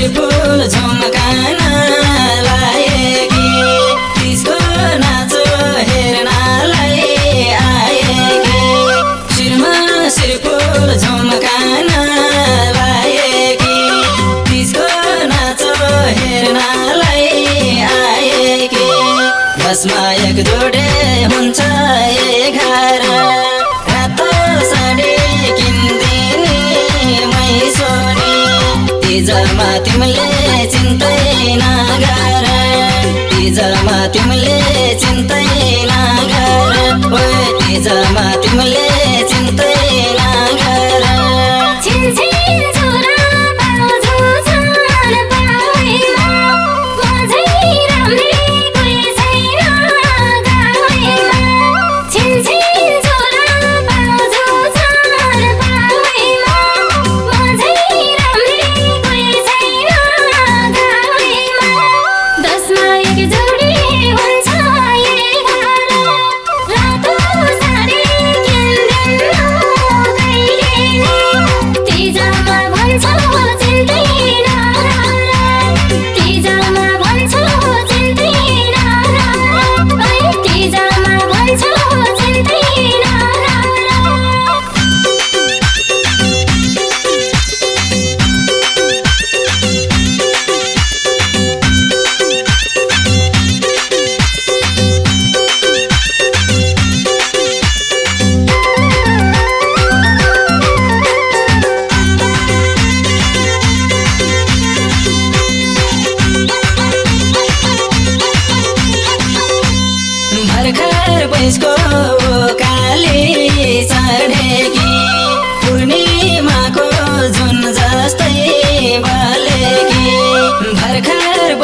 शिर फुल झुमकान लागेकी तिसको नाचो हेर्नलाई आएकी। शिरमा शिर फुल झुमकान लागेकी तिसको नाचो हेर्नलाई आएकी। बसमा एक जोडे हुन्छ जमा तिमीले चिन्तै नगर. तिजमा तिमीले चिन्तै नगर. ओए तिजमा तिमीले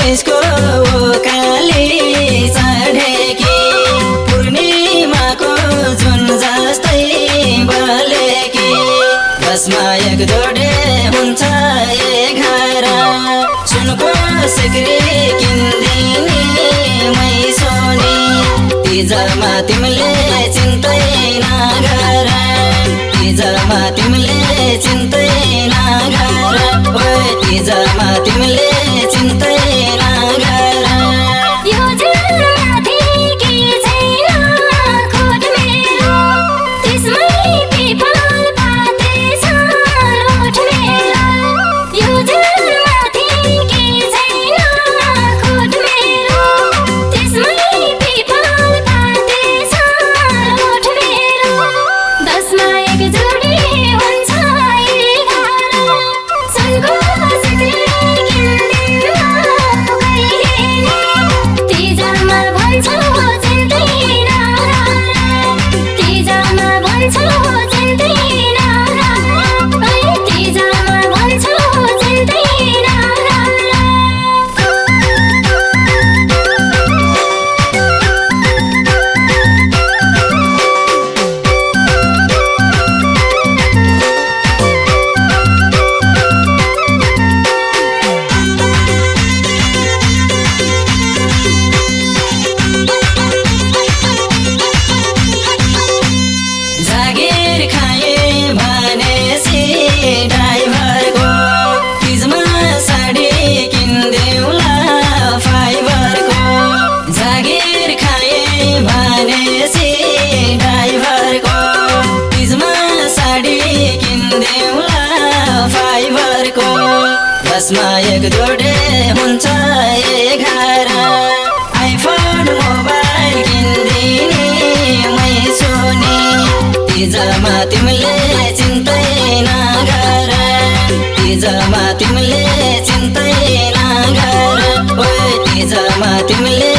त्यसको काले चढेकी पूर्णिमाको जुन जस्तै बलेकी दसमा एक जोडे हुन्छ घर। सुनको सिग्रे किन्दिनी मै सोनी तिजमा तिमीले चिन्तै नगर तिजमा तिमीले चिन्तै आकाशमा एक जोडे हुन्छ एघार आइफोन मोबाइल किनिदिने मै सोनी। तिजमा तिमीले चिन्तै नगर। तिजमा तिमीले चिन्तै नगर। तिजमा तिमीले